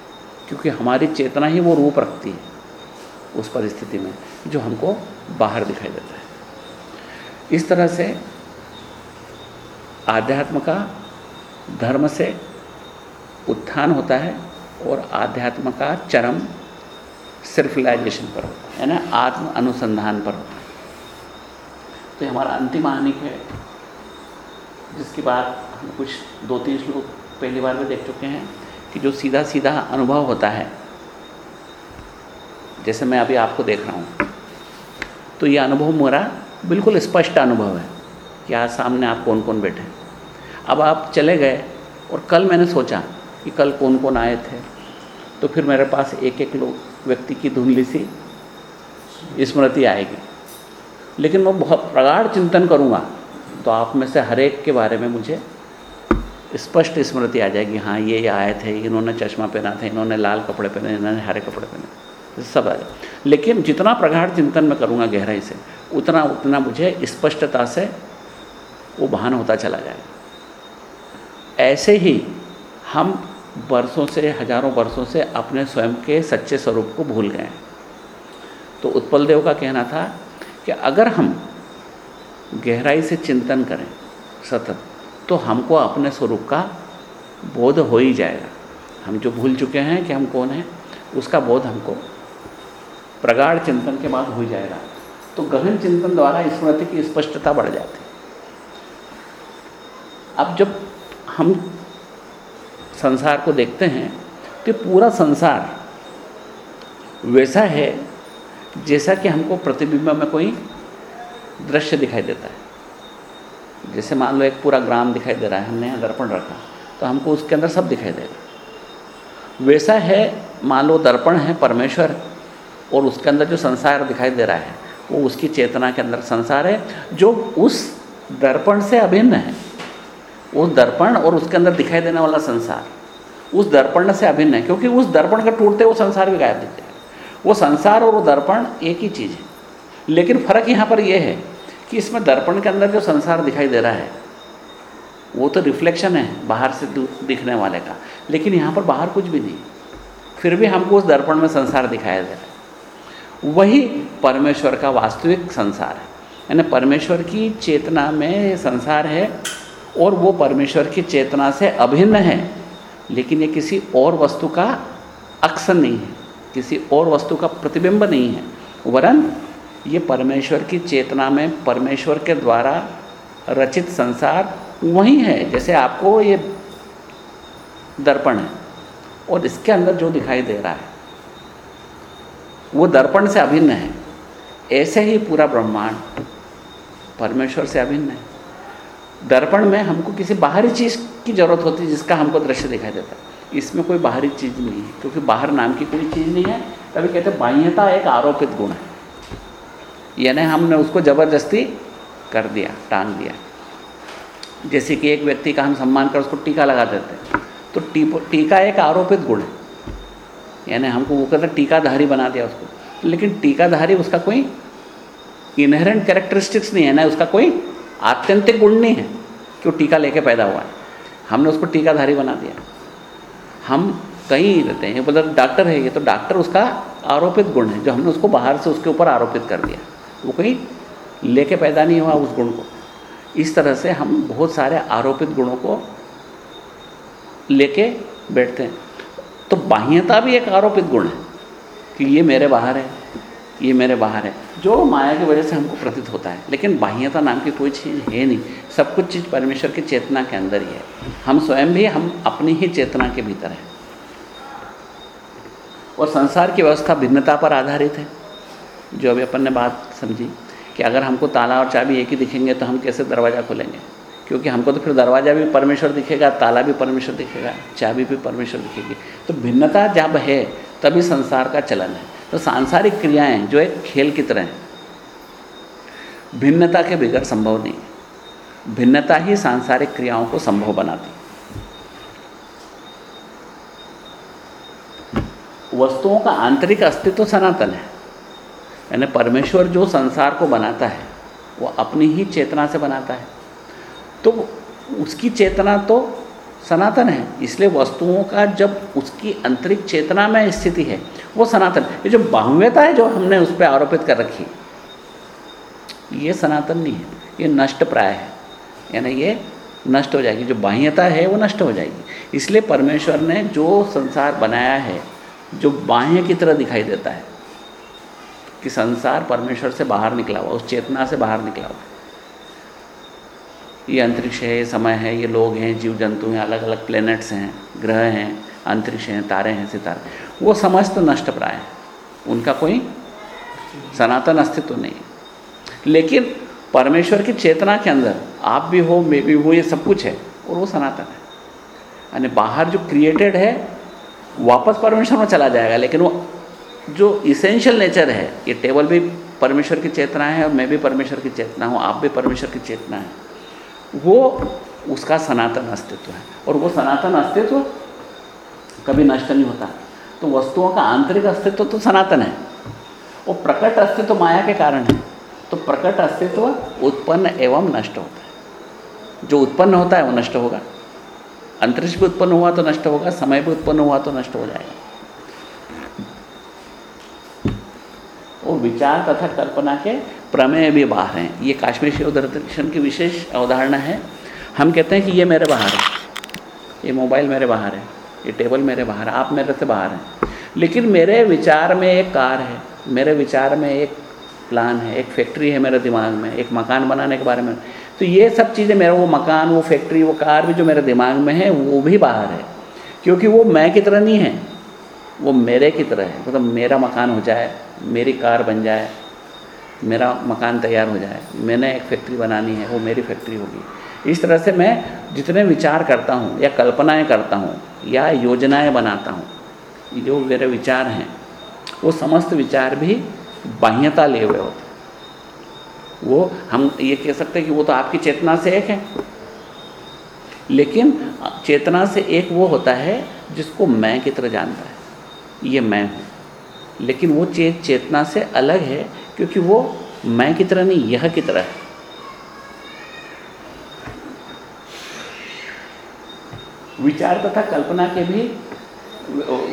क्योंकि हमारी चेतना ही वो रूप रखती है उस परिस्थिति में, जो हमको बाहर दिखाई देता है। इस तरह से आध्यात्म का धर्म से उत्थान होता है और आध्यात्म का चरम सिर्फलाइजेशन पर होता है ना? आत्म अनुसंधान पर होता है। तो ये हमारा अंतिम आनिक है, जिसके बाद हम कुछ दो तीन श्लोक पहली बार में देख चुके हैं कि जो सीधा सीधा अनुभव होता है। जैसे मैं अभी आपको देख रहा हूँ तो ये अनुभव मेरा बिल्कुल स्पष्ट अनुभव है कि आज सामने आप कौन कौन बैठे अब आप चले गए और कल मैंने सोचा कि कल कौन कौन आए थे। तो फिर मेरे पास एक एक लोग व्यक्ति की धुंधली सी स्मृति आएगी। लेकिन मैं बहुत प्रगाढ़ चिंतन करूँगा तो आप में से हर एक के बारे में मुझे स्पष्ट स्मृति आ जाएगी। हाँ ये ये आए थे, इन्होंने चश्मा पहना था, इन्होंने लाल कपड़े पहने, इन्होंने हरे कपड़े पहने। सब आ जाए। लेकिन जितना प्रगाढ़ चिंतन मैं करूँगा गहराई से, उतना उतना मुझे स्पष्टता से वो भान होता चला जाएगा। ऐसे ही हम वर्षों से, हज़ारों वर्षों से अपने स्वयं के सच्चे स्वरूप को भूल गए तो उत्पल देव का कहना था कि अगर हम गहराई से चिंतन करें सतत तो हमको अपने स्वरूप का बोध हो ही जाएगा। हम जो भूल चुके हैं कि हम कौन हैं, उसका बोध हमको प्रगाढ़ चिंतन के बाद हो जाएगा। तो गहन चिंतन द्वारा स्मृति की स्पष्टता बढ़ जाती। है अब जब हम संसार को देखते हैं तो पूरा संसार वैसा है जैसा कि हमको प्रतिबिंब में कोई दृश्य दिखाई देता है। जैसे मान लो एक पूरा ग्राम दिखाई दे रहा है, हमने यहाँ दर्पण रखा तो हमको उसके अंदर सब दिखाई देगा वैसा है, मान लो दर्पण है परमेश्वर, और उसके अंदर जो संसार दिखाई दे रहा है, वो उसकी चेतना के अंदर संसार है, जो उस दर्पण से अभिन्न है। वो दर्पण और उसके अंदर दिखाई देने वाला संसार। उस दर्पण से अभिन्न है, क्योंकि उस दर्पण का टूटते वो संसार भी गायब दिख जाएगा वो संसार और वो दर्पण एक ही चीज़ है। लेकिन फ़र्क यहाँ पर यह है कि इसमें दर्पण के अंदर जो संसार दिखाई दे रहा है, वो तो रिफ्लेक्शन है बाहर से दिखने वाले का। लेकिन यहाँ पर बाहर कुछ भी नहीं। फिर भी हमको उस दर्पण में संसार दिखाया दे रहा है। वही परमेश्वर का वास्तविक संसार है। यानी परमेश्वर की चेतना में संसार है और वो परमेश्वर की चेतना से अभिन्न है, लेकिन ये किसी और वस्तु का अक्सर नहीं है, किसी और वस्तु का प्रतिबिंब नहीं है। वरन ये परमेश्वर की चेतना में परमेश्वर के द्वारा रचित संसार वही है, जैसे आपको ये दर्पण है, और इसके अंदर जो दिखाई दे रहा है, वो दर्पण से अभिन्न है। ऐसे ही पूरा ब्रह्मांड परमेश्वर से अभिन्न है। दर्पण में हमको किसी बाहरी चीज़ की ज़रूरत होती है जिसका हमको दृश्य दिखाई देता। है इसमें कोई बाहरी चीज़ नहीं है, क्योंकि बाहर नाम की कोई चीज़ नहीं है। तभी कहते बाह्यता एक आरोपित गुण है। यानी हमने उसको ज़बरदस्ती कर दिया, टांग दिया। जैसे कि एक व्यक्ति का हम सम्मान कर उसको टीका लगा देते हैं तो टीका एक आरोपित गुण है। यानी हमको वो कहते टीकाधारी बना दिया उसको। लेकिन टीकाधारी उसका कोई इनहेरेंट कैरेक्टरिस्टिक्स नहीं है, ना उसका कोई आत्यंतिक गुण नहीं है कि वो टीका लेके पैदा हुआ है। हमने उसको टीकाधारी बना दिया। हम कहीं रहते हैं मतलब डॉक्टर है ये तो डॉक्टर उसका आरोपित गुण है, जो हमने उसको बाहर से उसके ऊपर आरोपित कर दिया। वो कहीं लेके पैदा नहीं हुआ उस गुण को। इस तरह से हम बहुत सारे आरोपित गुणों को लेके बैठते हैं। तो बाह्यता भी एक आरोपित गुण है कि ये मेरे बाहर है। ये मेरे बाहर है। जो माया की वजह से हमको प्रतीत होता है। लेकिन बाह्यता नाम की कोई चीज़ है नहीं। सब कुछ चीज़ परमेश्वर की चेतना के अंदर ही है। हम स्वयं भी, हम अपनी ही चेतना के भीतर हैं। और संसार की व्यवस्था भिन्नता पर आधारित है। जो अभी अपन ने बात समझी कि अगर हमको ताला और चाबी एक ही दिखेंगे तो हम कैसे दरवाज़ा खोलेंगे? क्योंकि हमको तो फिर दरवाज़ा भी परमेश्वर दिखेगा, ताला भी परमेश्वर दिखेगा, चाबी भी परमेश्वर दिखेगी। तो भिन्नता जब है, तभी संसार का चलन है। तो सांसारिक क्रियाएँ जो एक खेल की तरह हैं, भिन्नता के बगैर संभव नहीं भिन्नता ही सांसारिक क्रियाओं को संभव बनाती वस्तुओं का आंतरिक अस्तित्व सनातन है। यानी परमेश्वर जो संसार को बनाता है, वो अपनी ही चेतना से बनाता है। तो उसकी चेतना तो सनातन है। इसलिए वस्तुओं का जब उसकी आंतरिक चेतना में स्थिति है, वो सनातन। ये जो बाह्यता है जो हमने उस पर आरोपित कर रखी ये सनातन नहीं है। ये नष्ट प्राय है। यानी ये नष्ट हो जाएगी। जो बाह्यता है, वो नष्ट हो जाएगी। इसलिए परमेश्वर ने जो संसार बनाया है, जो बाह्य की तरह दिखाई देता है, कि संसार परमेश्वर से बाहर निकला हुआ, उस चेतना से बाहर निकला हुआ ये अंतरिक्ष है, ये समय है, ये लोग हैं, जीव जंतु हैं अलग अलग प्लैनेट्स हैं, ग्रह हैं, अंतरिक्ष हैं, तारे हैं, सितारे वो समस्त नष्ट प्राय हैं। उनका कोई सनातन अस्तित्व नहीं लेकिन परमेश्वर की चेतना के अंदर आप भी हो, मैं भी हो, ये सब कुछ है और वो सनातन है। यानी बाहर जो क्रिएटेड है, वापस परमेश्वर में चला जाएगा, लेकिन वो जो इसेंशियल नेचर है, ये टेबल भी परमेश्वर की चेतना है और मैं भी परमेश्वर की चेतना हूँ, आप भी परमेश्वर की चेतना है। वो उसका सनातन अस्तित्व है। और वो सनातन अस्तित्व कभी नष्ट नहीं होता। तो वस्तुओं का आंतरिक अस्तित्व तो सनातन है। वो प्रकट अस्तित्व माया के कारण है। तो प्रकट अस्तित्व उत्पन्न एवं नष्ट होता है। जो उत्पन्न होता है, वो नष्ट होगा। अंतरिक्ष भी उत्पन्न हुआ तो नष्ट होगा, समय भी उत्पन्न हुआ तो नष्ट हो जाएगा। और विचार तथा कल्पना के प्रमेय भी बाहर हैं। ये काश्मीर शिव दर्शन की विशेष अवधारणा है। हम कहते हैं कि ये मेरे बाहर है। ये मोबाइल मेरे बाहर है। ये टेबल मेरे बाहर है। आप मेरे से बाहर हैं। लेकिन मेरे विचार में एक कार है। मेरे विचार में एक प्लान है। एक फैक्ट्री है मेरे दिमाग में। एक मकान बनाने के बारे में। तो ये सब चीज़ें मेरा, वो मकान, वो फैक्ट्री, वो कार भी जो मेरे दिमाग में है, वो भी बाहर है। क्योंकि वो मैं की तरह नहीं है। वो मेरे की तरह है। मतलब तो मेरा मकान हो जाए, मेरी कार बन जाए मेरा मकान तैयार हो जाए। मैंने एक फैक्ट्री बनानी है, वो मेरी फैक्ट्री होगी। इस तरह से मैं जितने विचार करता हूँ, या कल्पनाएँ करता हूँ, या योजनाएँ बनाता हूँ, जो मेरे विचार हैं, वो समस्त विचार भी बाह्यता लिए हुए होते वो हम ये कह सकते हैं कि वो तो आपकी चेतना से एक है। लेकिन चेतना से एक वो होता है, जिसको मैं की तरह जानता है। ये मैं हूँ। लेकिन वो चेत चेतना से अलग है क्योंकि वो मैं की तरह नहीं, यह की तरह है। विचार तथा कल्पना के भी,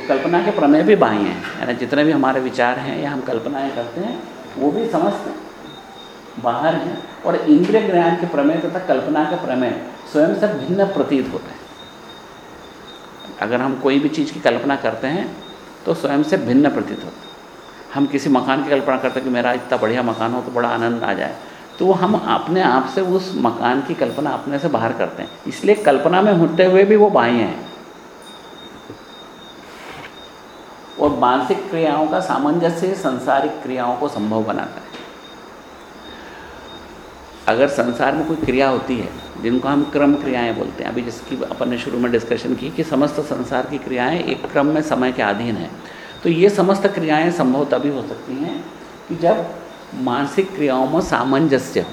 कल्पना के प्रमेय भी बाह्य हैं यानी जितने भी हमारे विचार हैं या हम कल्पनाएँ करते हैं, वो भी समस्त बाहर हैं। और इंद्रिय ज्ञान के प्रमेय तथा कल्पना के प्रमेय स्वयं से भिन्न प्रतीत होते हैं। अगर हम कोई भी चीज़ की कल्पना करते हैं तो स्वयं से भिन्न प्रतीत होते है। हम किसी मकान की कल्पना करते हैं कि मेरा इतना बढ़िया मकान हो तो बड़ा आनंद आ जाए। तो हम अपने आप से उस मकान की कल्पना अपने से बाहर करते हैं। इसलिए कल्पना में होते हुए भी वो बाह्य हैं। और मानसिक क्रियाओं का सामंजस्य संसारिक क्रियाओं को संभव बनाता है। अगर संसार में कोई क्रिया होती है, जिनको हम क्रम क्रियाएँ बोलते हैं, अभी जिसकी अपन ने शुरू में डिस्कशन की कि समस्त संसार की क्रियाएँ एक क्रम में समय के अधीन है। तो ये समस्त क्रियाएँ संभव तभी हो सकती हैं कि जब मानसिक क्रियाओं में सामंजस्य हो।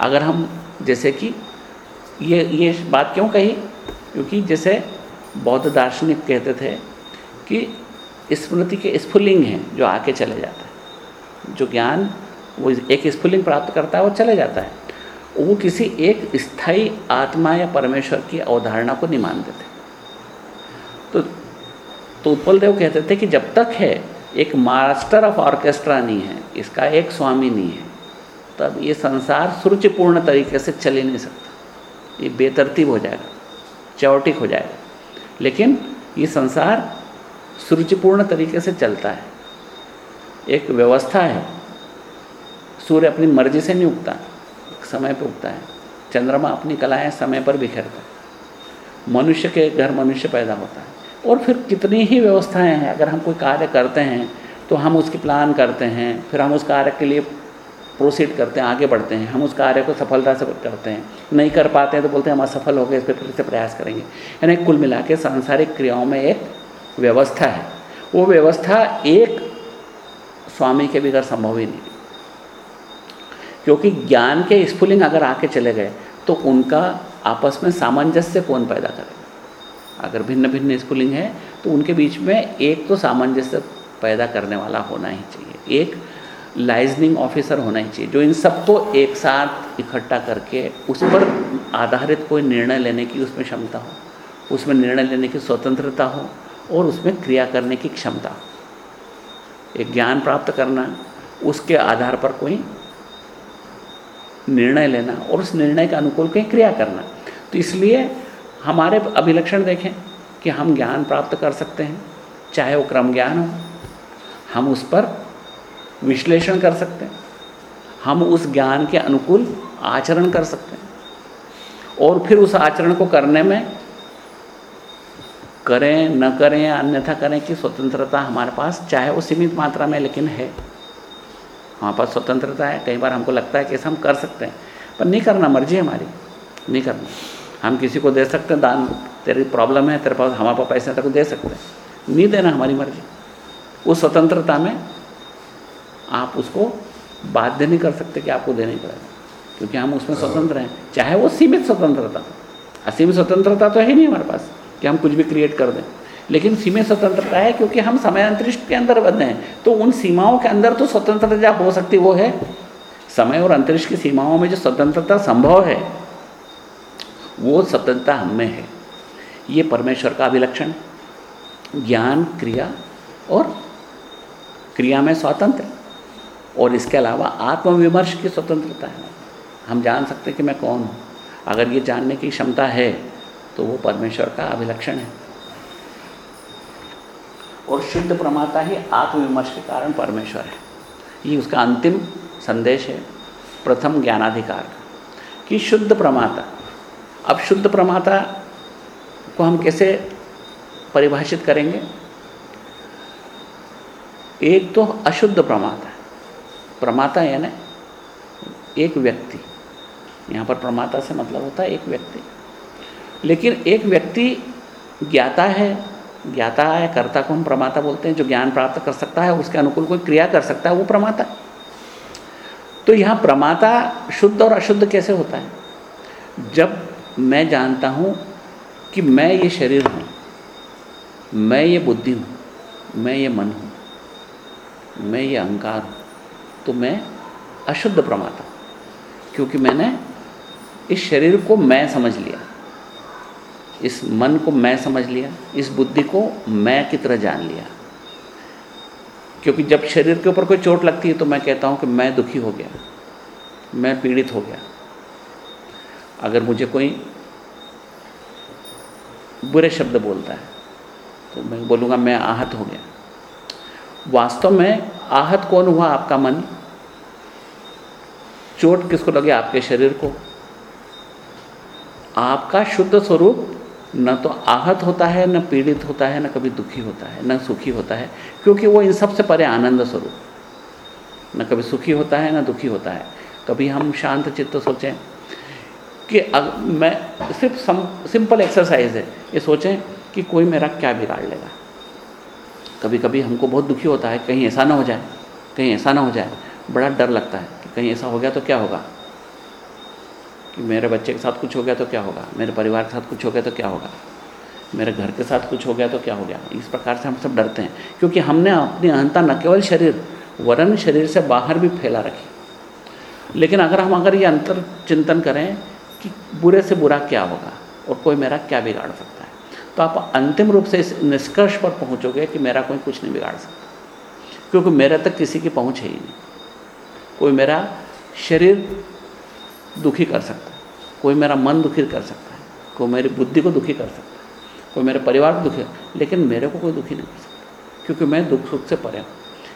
अगर हम जैसे कि ये ये बात क्यों कही? क्योंकि जैसे बौद्ध दार्शनिक कहते थे कि स्मृति के स्फुलिंग हैं जो आके चले जाता है। जो ज्ञान, वो एक स्फुलिंग प्राप्त करता है, वो चले जाता है। वो किसी एक स्थायी आत्मा या परमेश्वर की अवधारणा को नहीं मानते थे। तो तो उत्पल देव कहते थे कि जब तक है, एक मास्टर ऑफ़ ऑर्केस्ट्रा नहीं है, इसका एक स्वामी नहीं है, तब ये संसार सुरुचिपूर्ण तरीके से चल ही नहीं सकता। ये बेतरतीब हो जाएगा चौटिक हो जाएगा। लेकिन ये संसार सुरुचिपूर्ण तरीके से चलता है। एक व्यवस्था है, सूर्य अपनी मर्ज़ी से नहीं उगता, समय पर उगता है, चंद्रमा अपनी कलाएँ समय पर बिखेरता है। मनुष्य के घर मनुष्य पैदा होता है। और फिर कितनी ही व्यवस्थाएँ हैं, अगर हम कोई कार्य करते हैं तो हम उसकी प्लान करते हैं, फिर हम उस कार्य के लिए प्रोसीड करते हैं, आगे बढ़ते हैं, हम उस कार्य को सफलता से करते हैं। नहीं कर पाते हैं तो बोलते हैं हम असफल हो गए, इस पर फिर से प्रयास करेंगे। यानी कुल मिला के सांसारिक क्रियाओं में एक व्यवस्था है। वो व्यवस्था एक स्वामी के बगैर संभव ही नहीं। क्योंकि ज्ञान के स्फुलिंग अगर आके चले गए तो उनका आपस में सामंजस्य कौन पैदा करेगा अगर भिन्न भिन्न स्कूलिंग है तो उनके बीच में एक तो सामंजस्य पैदा करने वाला होना ही चाहिए। एक लाइजनिंग ऑफिसर होना ही चाहिए, जो इन सबको एक साथ इकट्ठा करके उस पर आधारित कोई निर्णय लेने की उसमें क्षमता हो, उसमें निर्णय लेने की स्वतंत्रता हो और उसमें क्रिया करने की क्षमता हो। एक ज्ञान प्राप्त करना, उसके आधार पर कोई निर्णय लेना और उस निर्णय के अनुकूल कहीं क्रिया करना। तो इसलिए हमारे अभिलक्षण देखें कि हम ज्ञान प्राप्त कर सकते हैं, चाहे वो क्रम ज्ञान हो। हम उस पर विश्लेषण कर सकते हैं। हम उस ज्ञान के अनुकूल आचरण कर सकते हैं। और फिर उस आचरण को करने में करें, न करें, अन्यथा करें कि स्वतंत्रता हमारे पास, चाहे वो सीमित मात्रा में, लेकिन है। हमारे पास स्वतंत्रता है, कई बार हमको लगता है कि ऐसा हम कर सकते हैं। पर नहीं करना मर्ज़ी है हमारी, नहीं करना। हम किसी को दे सकते हैं, दान, तेरी प्रॉब्लम है, तेरे पास हमारे पास पैसे तेरे को दे सकते हैं। नहीं देना हमारी मर्ज़ी। उस स्वतंत्रता में आप उसको बाध्य नहीं कर सकते कि आपको देना ही पड़ेगा। क्योंकि हम उसमें स्वतंत्र हैं, चाहे वो सीमित स्वतंत्रता असीमित स्वतंत्रता तो है नहीं हमारे पास कि हम कुछ भी क्रिएट कर दें। लेकिन सीमित स्वतंत्रता है क्योंकि हम समय अंतरिक्ष के अंदर बंद हैं। तो उन सीमाओं के अंदर तो स्वतंत्रता हो सकती वो है। समय और अंतरिक्ष की सीमाओं में जो स्वतंत्रता संभव है वो स्वतंत्रता हम में है। ये परमेश्वर का अभिलक्षण, ज्ञान, क्रिया और क्रिया में स्वातंत्र। और इसके अलावा आत्मविमर्श की स्वतंत्रता है। हम जान सकते हैं कि मैं कौन हूँ। अगर ये जानने की क्षमता है तो वो परमेश्वर का अभिलक्षण है। और शुद्ध प्रमाता ही आत्मविमर्श के कारण परमेश्वर है। ये उसका अंतिम संदेश है, प्रथम ज्ञानाधिकार का, कि शुद्ध प्रमाता अब शुद्ध प्रमाता को हम कैसे परिभाषित करेंगे? एक तो अशुद्ध प्रमाता प्रमाता यानी एक व्यक्ति। यहाँ पर प्रमाता से मतलब होता है एक व्यक्ति। लेकिन एक व्यक्ति ज्ञाता है। ज्ञाता है, कर्ता को हम प्रमाता बोलते हैं। जो ज्ञान प्राप्त कर सकता है, उसके अनुकूल कोई क्रिया कर सकता है, वो प्रमाता तो यहाँ प्रमाता शुद्ध और अशुद्ध कैसे होता है? जब मैं जानता हूँ कि मैं ये शरीर हूँ, मैं ये बुद्धि हूँ, मैं ये मन हूँ, मैं ये अहंकार हूँ। तो मैं अशुद्ध प्रमाता क्योंकि मैंने इस शरीर को मैं समझ लिया, इस मन को मैं समझ लिया, इस बुद्धि को मैं की तरह जान लिया। क्योंकि जब शरीर के ऊपर कोई चोट लगती है तो मैं कहता हूँ कि मैं दुखी हो गया, मैं पीड़ित हो गया। अगर मुझे कोई बुरे शब्द बोलता है तो मैं बोलूँगा, मैं आहत हो गया। वास्तव में आहत कौन हुआ आपका मन? चोट किसको लगे? आपके शरीर को। आपका शुद्ध स्वरूप न तो आहत होता है, न पीड़ित होता है, न कभी दुखी होता है, न सुखी होता है, क्योंकि वो इन सबसे परे आनंद स्वरूप। न कभी सुखी होता है, न दुखी होता है। कभी हम शांत चित्त सोचें कि मैं सिर्फ़ सम, सिंपल एक्सरसाइज है। ये सोचें कि कोई मेरा क्या बिगाड़ लेगा। कभी कभी हमको बहुत दुखी होता है कहीं ऐसा ना हो जाए कहीं ऐसा ना हो जाए। बड़ा डर लगता है कि कहीं ऐसा हो गया तो क्या होगा? कि मेरे बच्चे के साथ कुछ हो गया तो क्या होगा? मेरे परिवार के साथ कुछ हो गया तो क्या होगा? मेरे घर के साथ कुछ हो गया तो क्या हो गया? इस प्रकार से हम सब डरते हैं। क्योंकि हमने अपनी अहंता न केवल शरीर वरन शरीर से बाहर भी फैला रखी। लेकिन अगर हम अगर ये अंतर चिंतन करें कि बुरे से बुरा क्या होगा और कोई मेरा क्या बिगाड़ सकता है? तो आप अंतिम रूप से इस निष्कर्ष पर पहुँचोगे कि मेरा कोई कुछ नहीं बिगाड़ सकता। क्योंकि मेरे तक किसी की पहुँच है ही नहीं। कोई मेरा शरीर दुखी कर सकता है। कोई मेरा मन दुखी कर सकता है। कोई मेरी बुद्धि को दुखी कर सकता है। कोई मेरे परिवार को दुखी लेकिन मेरे को कोई दुखी नहीं कर सकता। क्योंकि मैं दुख सुख से परे हूँ।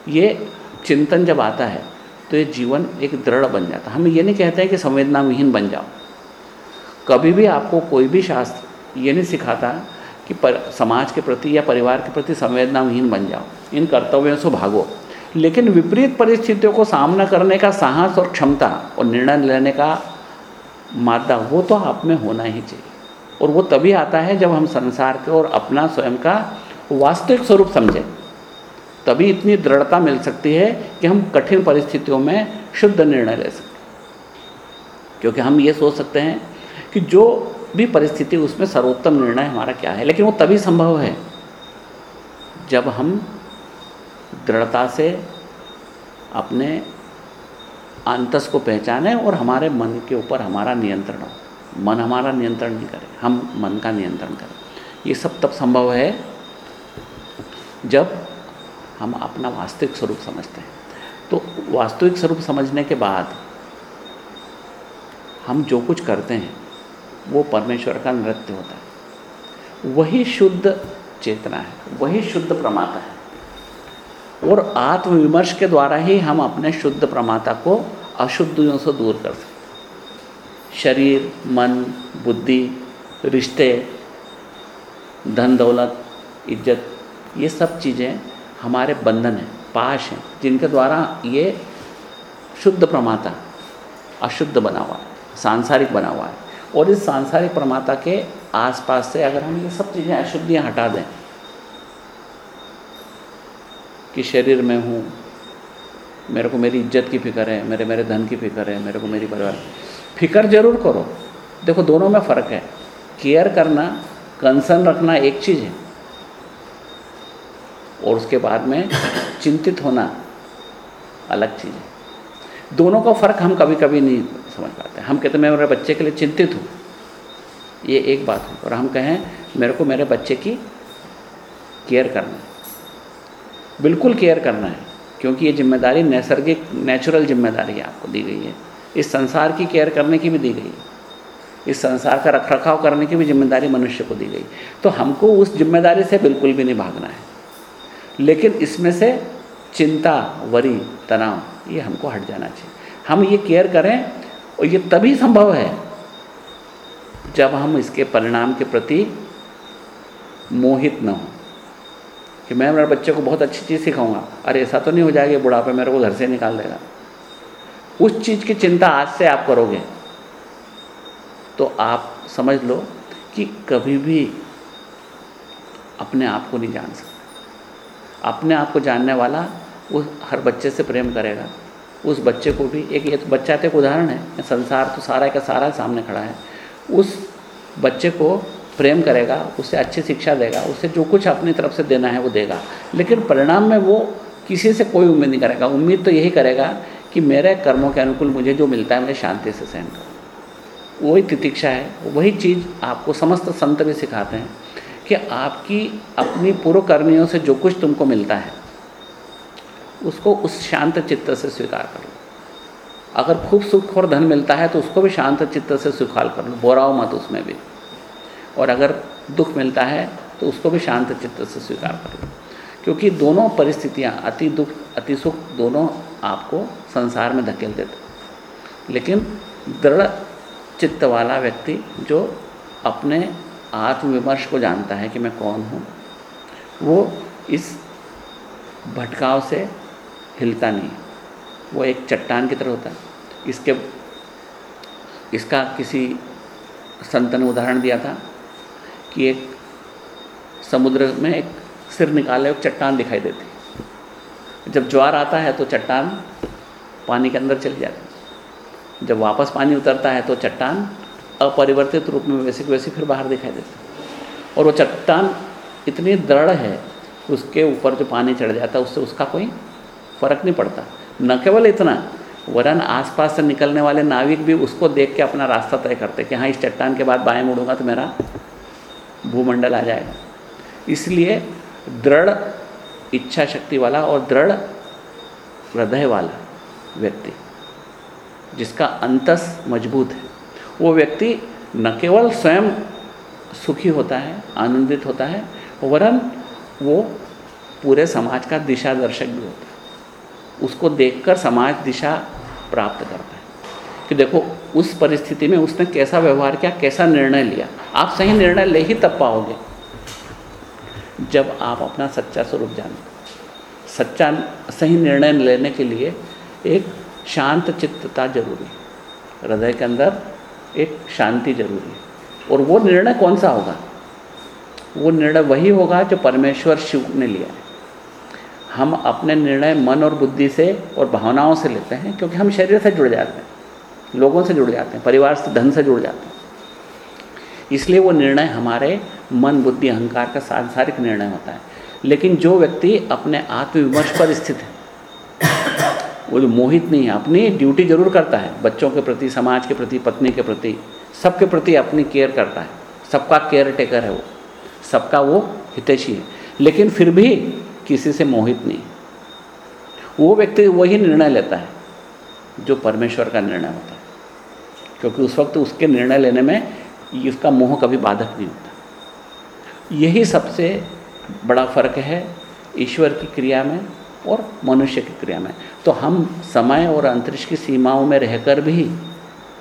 ये चिंतन जब आता है तो ये जीवन एक दृढ़ बन जाता है। हम ये नहीं कहते हैं कि संवेदना विहीन बन जाओ। कभी भी आपको कोई भी शास्त्र ये नहीं सिखाता कि पर, समाज के प्रति या परिवार के प्रति संवेदना विहीन बन जाओ। इन कर्तव्यों से भागो। लेकिन विपरीत परिस्थितियों को सामना करने का साहस और क्षमता और निर्णय लेने का मादा वो तो आप में होना ही चाहिए। और वो तभी आता है जब हम संसार के और अपना स्वयं का वास्तविक स्वरूप समझें। तभी इतनी दृढ़ता मिल सकती है कि हम कठिन परिस्थितियों में शुद्ध निर्णय ले सकते क्योंकि हम ये सोच सकते हैं कि जो भी परिस्थिति, उसमें सर्वोत्तम निर्णय हमारा क्या है? लेकिन वो तभी संभव है, जब हम दृढ़ता से अपने अंतस को पहचाने और हमारे मन के ऊपर हमारा नियंत्रण हो। मन हमारा नियंत्रण नहीं करे, हम मन का नियंत्रण करें। ये सब तब संभव है, जब हम अपना वास्तविक स्वरूप समझते हैं। तो वास्तविक स्वरूप समझने के बाद हम जो कुछ करते हैं वो परमेश्वर का नृत्य होता है। वही शुद्ध चेतना है, वही शुद्ध प्रमाता है। और आत्मविमर्श के द्वारा ही हम अपने शुद्ध प्रमाता को अशुद्धियों से दूर कर सकते शरीर, मन, बुद्धि, रिश्ते, धन, दौलत, इज़्ज़त, ये सब चीज़ें हमारे बंधन हैं, पाश हैं, जिनके द्वारा ये शुद्ध प्रमाता, अशुद्ध बना हुआ है, सांसारिक बना हुआ है। और इस सांसारिक प्रमाता के आसपास से अगर हम ये सब चीज़ें अशुद्धियाँ हटा दें, कि शरीर में हूँ, मेरे को मेरी इज़्ज़त की फ़िक्र है, मेरे मेरे धन की फ़िक्र है, मेरे को मेरी परिवार, फ़िक्र ज़रूर करो। देखो, दोनों में फ़र्क है। केयर करना, कंसर्न रखना एक चीज़ है। और उसके बाद में चिंतित होना अलग चीज़ है। दोनों का फ़र्क हम कभी कभी नहीं समझ पाते। हम कहते मैं मेरे बच्चे के लिए चिंतित हूँ। ये एक बात है। और हम कहें, मेरे को मेरे बच्चे की केयर करना है। बिल्कुल केयर करना है, क्योंकि ये ज़िम्मेदारी नैसर्गिक, नेचुरल ज़िम्मेदारी आपको दी गई है। इस संसार की केयर करने की भी दी गई है। इस संसार का रख रखाव करने की भी ज़िम्मेदारी मनुष्य को दी गई तो हमको उस ज़िम्मेदारी से बिल्कुल भी नहीं भागना है। लेकिन इसमें से चिंता, वरी, तनाव ये हमको हट जाना चाहिए। हम ये केयर करें और ये तभी संभव है जब हम इसके परिणाम के प्रति मोहित न हों। कि मैं मेरे बच्चे को बहुत अच्छी चीज़ सिखाऊँगा। अरे ऐसा तो नहीं हो जाएगा बुढ़ापे मेरे को घर से निकाल देगा। उस चीज़ की चिंता आज से आप करोगे। तो आप समझ लो कि कभी भी अपने आप को नहीं जान सकते। अपने आप को जानने वाला वो हर बच्चे से प्रेम करेगा। उस बच्चे को भी एक ये तो बच्चा तो एक उदाहरण है। संसार तो सारा का सारा सामने खड़ा है। उस बच्चे को प्रेम करेगा, उसे अच्छी शिक्षा देगा, उसे जो कुछ अपनी तरफ़ से देना है वो देगा। लेकिन परिणाम में वो किसी से कोई उम्मीद नहीं करेगा। उम्मीद तो यही करेगा कि मेरे कर्मों के अनुकूल मुझे जो मिलता है मैं शांति से सहन करूँ। वही तितिक्षा है। वही चीज़ आपको समस्त संत भी सिखाते हैं कि आपकी अपनी पूर्व कर्मियों से जो कुछ तुमको मिलता है उसको उस शांत चित्त से स्वीकार कर लो। अगर खूब सुख और धन मिलता है तो उसको भी शांत चित्त से स्वीकार कर लो। बोराओ मत उसमें भी। और अगर दुख मिलता है तो उसको भी शांत चित्त से स्वीकार कर लो। क्योंकि दोनों परिस्थितियाँ, अति दुख, अति सुख, दोनों आपको संसार में धकेल देते लेकिन दृढ़ चित्त वाला व्यक्ति जो अपने आत्मविमर्श को जानता है कि मैं कौन हूँ, वो इस भटकाव से हिलता नहीं वो एक चट्टान की तरह होता है। इसके, इसका किसी संत ने उदाहरण दिया था कि एक समुद्र में एक सिर निकाले एक चट्टान दिखाई देती जब ज्वार आता है तो चट्टान पानी के अंदर चली जाती जब वापस पानी उतरता है तो चट्टान अपरिवर्तित रूप में वैसे की वैसे फिर बाहर दिखाई देता और वो चट्टान इतनी दृढ़ है उसके ऊपर जो पानी चढ़ जाता है, उससे उसका कोई फ़र्क नहीं पड़ता। न केवल इतना, वरन आसपास से निकलने वाले नाविक भी उसको देख के अपना रास्ता तय करते कि हाँ इस चट्टान के बाद बाएँ मुड़ूँगा तो मेरा भूमंडल आ जाएगा। इसलिए दृढ़ इच्छा शक्ति वाला और दृढ़ हृदय वाला व्यक्ति, जिसका अंतस मज़बूत है, वो व्यक्ति न केवल स्वयं सुखी होता है, आनंदित होता है, वरन वो पूरे समाज का दिशा दर्शक भी होता है। उसको देखकर समाज दिशा प्राप्त करता है। कि देखो, उस परिस्थिति में उसने कैसा व्यवहार किया, कैसा निर्णय लिया। आप सही निर्णय ले ही तब पाओगे, जब आप अपना सच्चा स्वरूप जानते सच्चा सही निर्णय लेने के लिए एक शांत चित्तता ज़रूरी हृदय के अंदर एक शांति ज़रूरी है। और वो निर्णय कौन सा होगा? वो निर्णय वही होगा जो परमेश्वर शिव ने लिया है। हम अपने निर्णय मन और बुद्धि से और भावनाओं से लेते हैं, क्योंकि हम शरीर से जुड़ जाते हैं, लोगों से जुड़ जाते हैं, परिवार से, धन से जुड़ जाते हैं। इसलिए वो निर्णय हमारे मन, बुद्धि, अहंकार का सांसारिक निर्णय होता है। लेकिन जो व्यक्ति अपने आत्मविमर्श पर स्थित है, वो जो मोहित नहीं है, अपनी ड्यूटी ज़रूर करता है, बच्चों के प्रति, समाज के प्रति, पत्नी के प्रति, सबके प्रति अपनी केयर करता है, सबका केयर टेकर है वो, सबका वो हितैषी है। लेकिन फिर भी किसी से मोहित नहीं। वो व्यक्ति वही निर्णय लेता है, जो परमेश्वर का निर्णय होता है। क्योंकि उस वक्त उसके निर्णय लेने में इसका मोह कभी बाधक नहीं होता। यही सबसे बड़ा फ़र्क है ईश्वर की क्रिया में और मनुष्य की क्रिया में। तो हम समय और अंतरिक्ष की सीमाओं में रहकर भी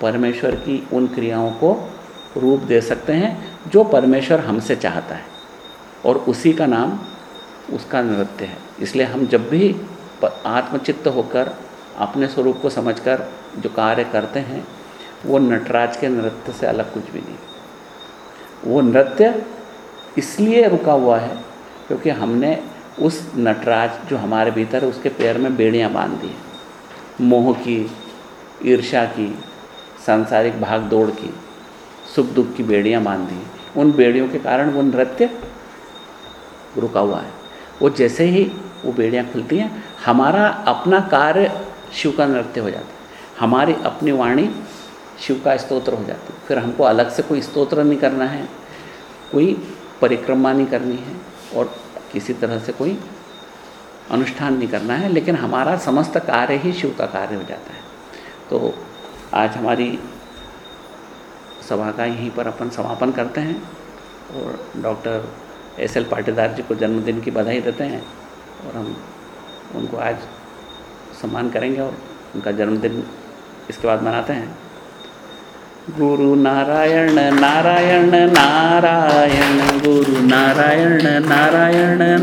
परमेश्वर की उन क्रियाओं को रूप दे सकते हैं, जो परमेश्वर हमसे चाहता है। और उसी का नाम उसका नृत्य है। इसलिए हम जब भी आत्मचित्त होकर, अपने स्वरूप को समझकर जो कार्य करते हैं, वो नटराज के नृत्य से अलग कुछ भी नहीं। वो नृत्य इसलिए रुका हुआ है क्योंकि हमने उस नटराज जो हमारे भीतर है, उसके पैर में बेड़ियाँ बाँध दी मोह की ईर्षा की, सांसारिक भाग दौड़ की, सुख दुख की बेड़ियाँ बाँध दी उन बेड़ियों के कारण वो नृत्य रुका हुआ है। वो जैसे ही वो बेड़ियाँ खुलती हैं, हमारा अपना कार्य शिव का नृत्य हो जाता है। हमारी अपनी वाणी शिव का स्तोत्र हो जाती है। फिर हमको अलग से कोई स्तोत्र नहीं करना है, कोई परिक्रमा नहीं करनी है और किसी तरह से कोई अनुष्ठान नहीं करना है, लेकिन हमारा समस्त कार्य ही शिव का कार्य हो जाता है। तो आज हमारी सभा का यहीं पर अपन समापन करते हैं और doctor S L Patidar ji को जन्मदिन की बधाई देते हैं और हम उनको आज सम्मान करेंगे और उनका जन्मदिन इसके बाद मनाते हैं। गुरु नारायण नारायण नारायण, गुरु नारायण नारायण